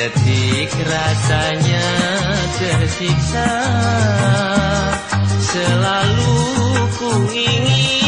Sedetik rasanya tersiksa Selalu ku ingin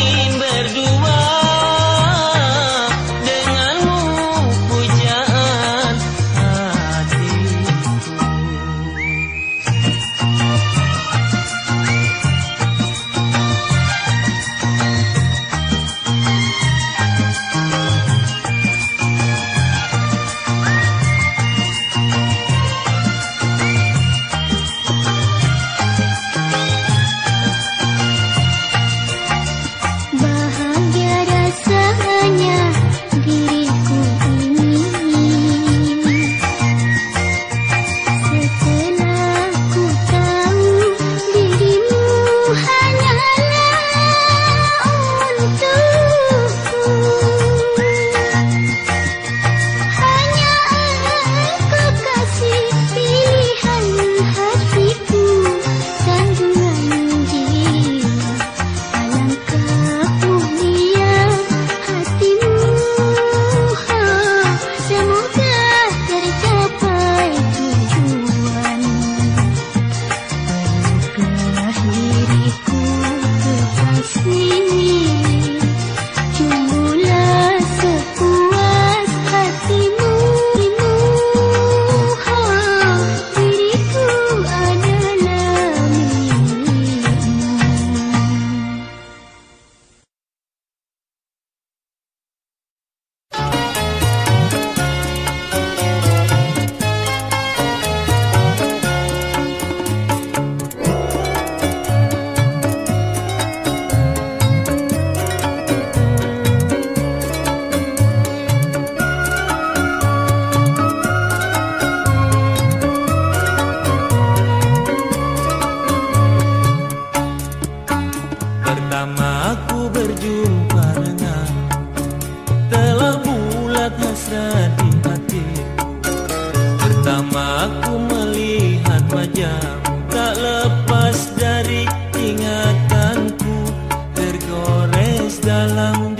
ingatanku Tergores dalam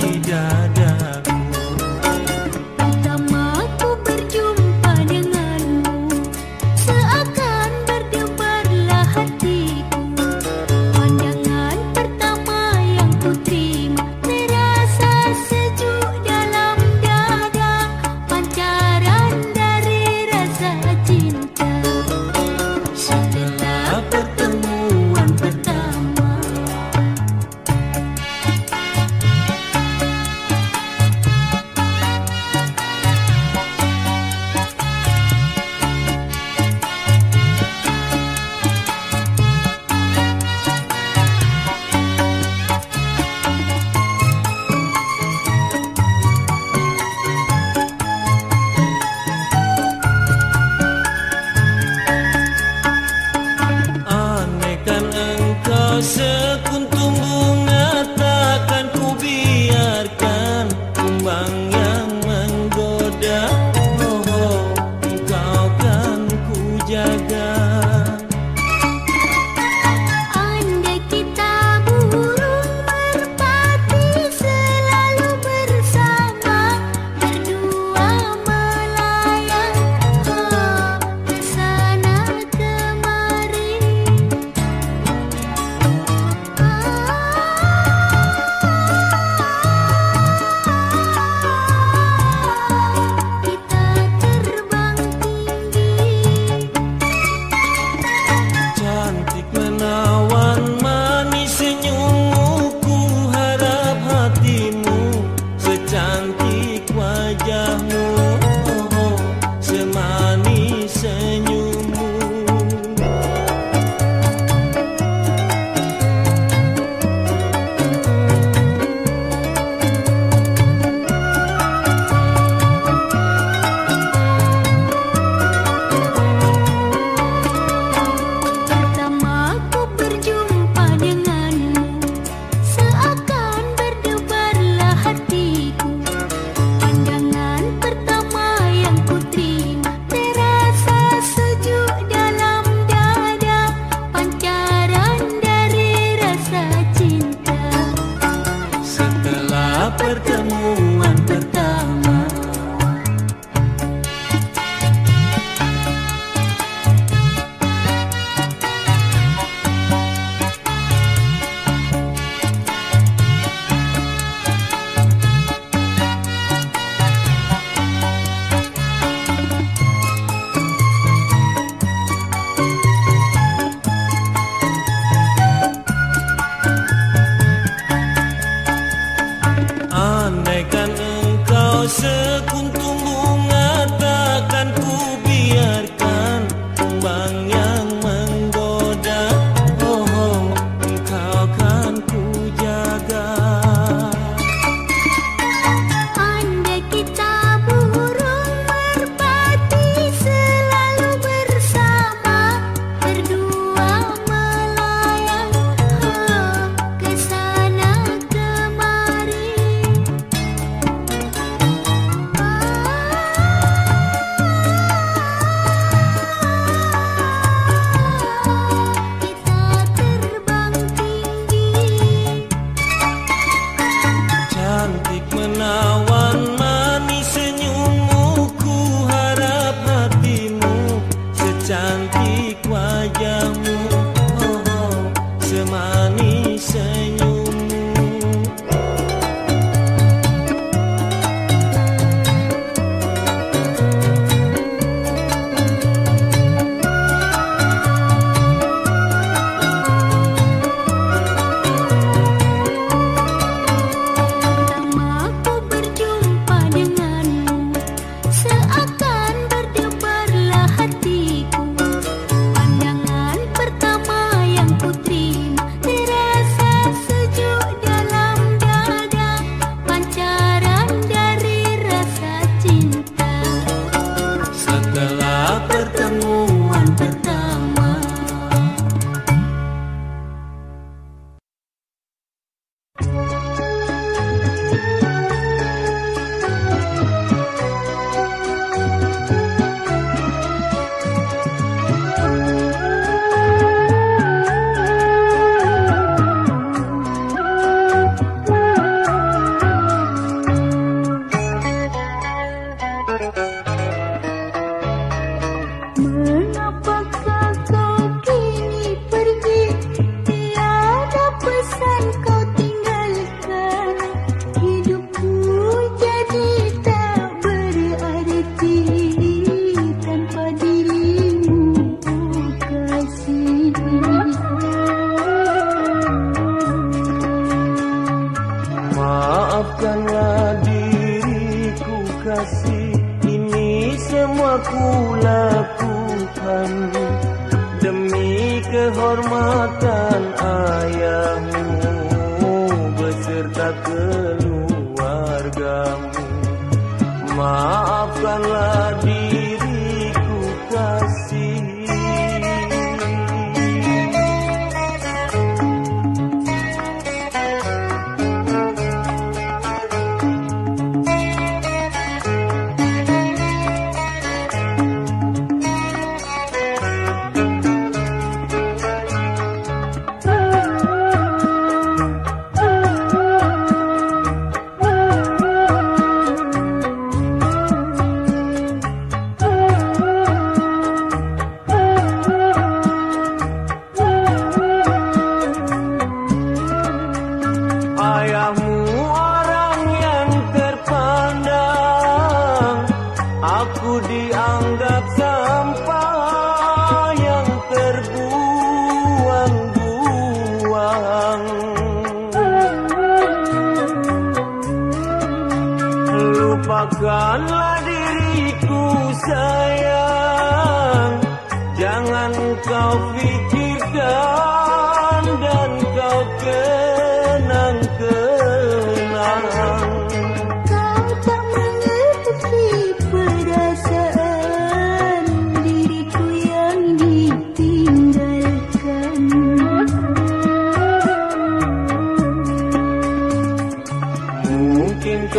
one but the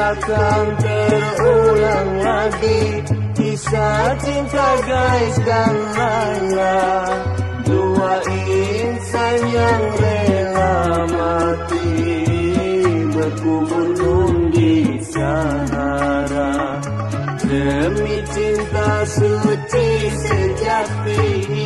akan terulang lagi Kisah cinta guys dan Maya. Dua insan yang rela mati Berkubur di Sahara. Demi cinta suci sejati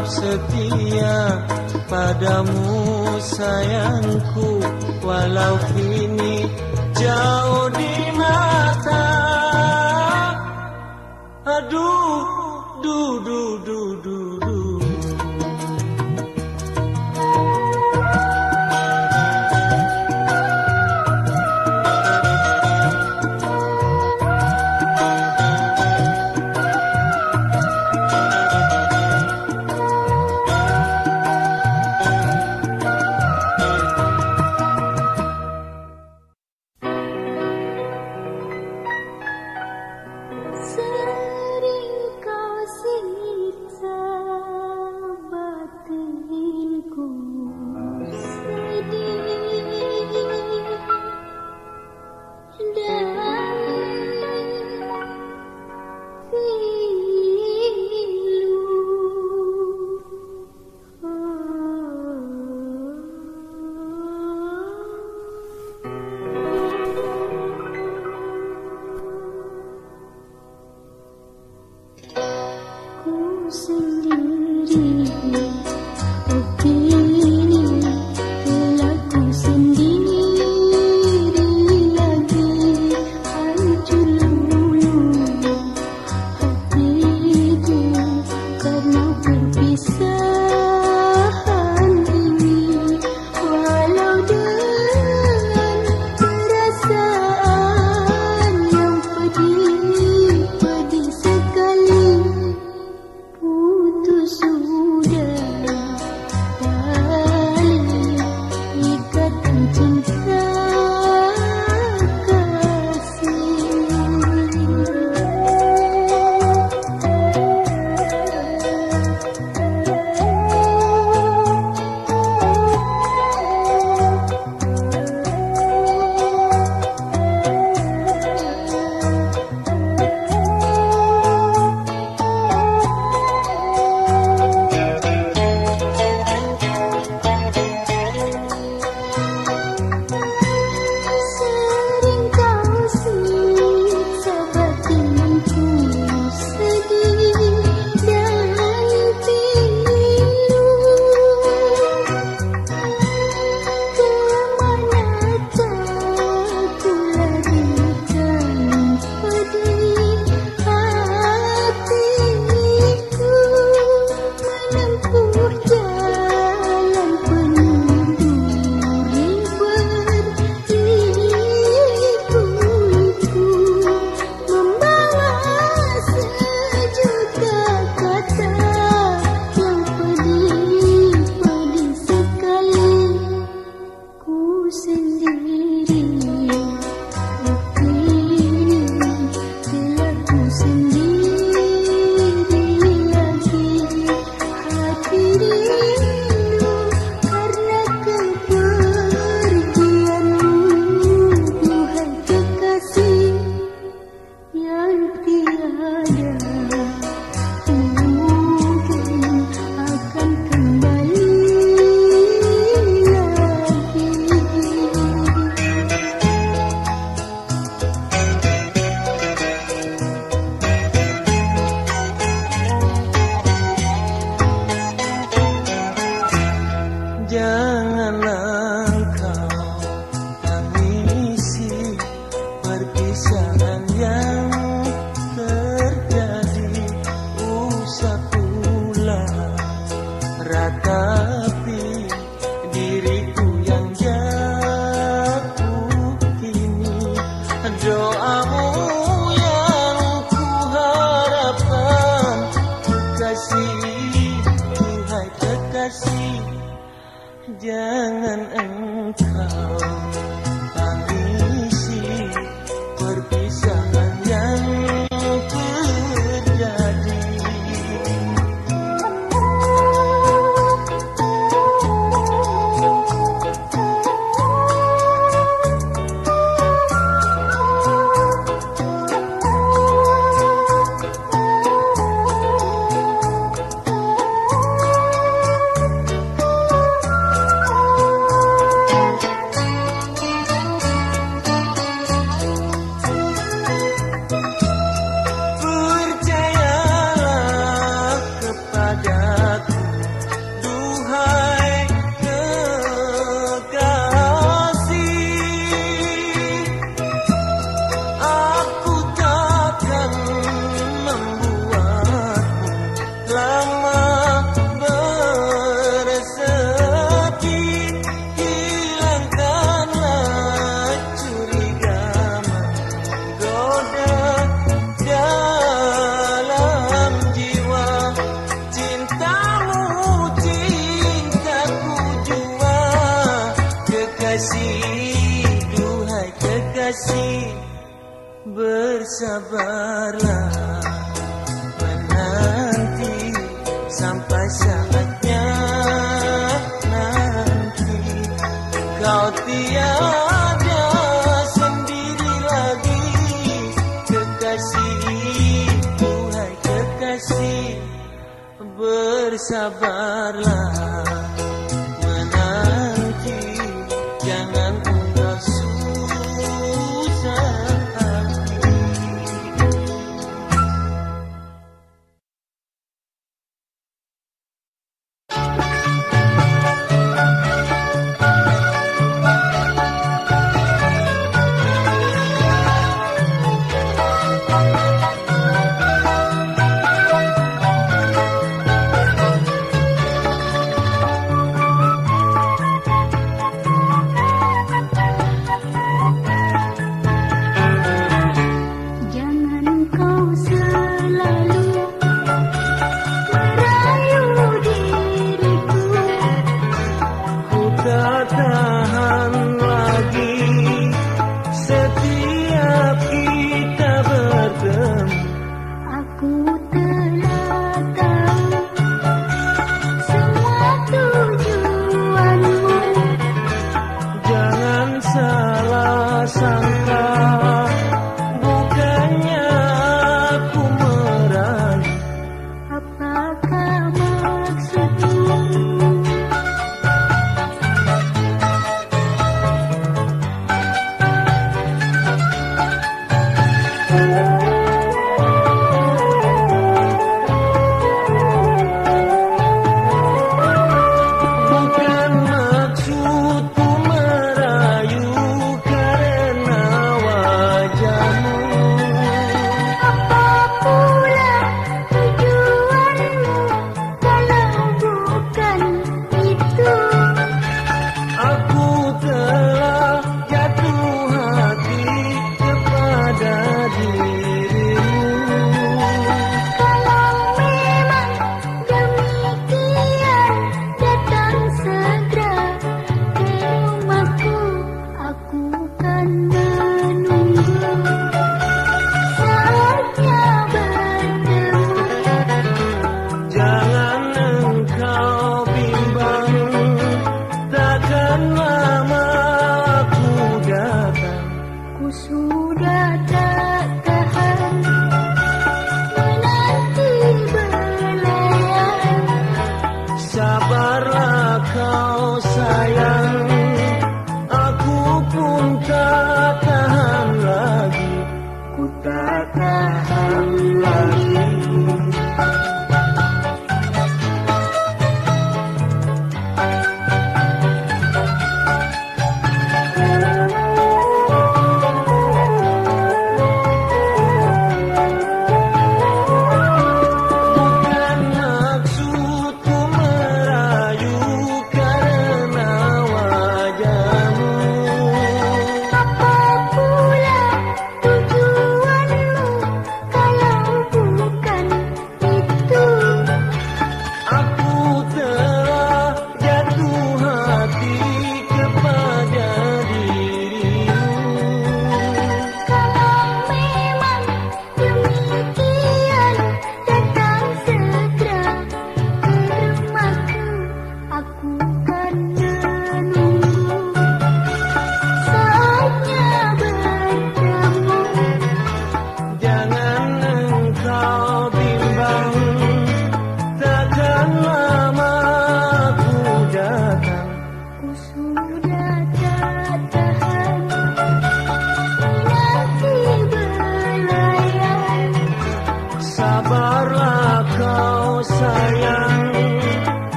tetap setia padamu sayangku. Walau kini jauh di mata. Aduh du du du du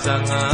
sangat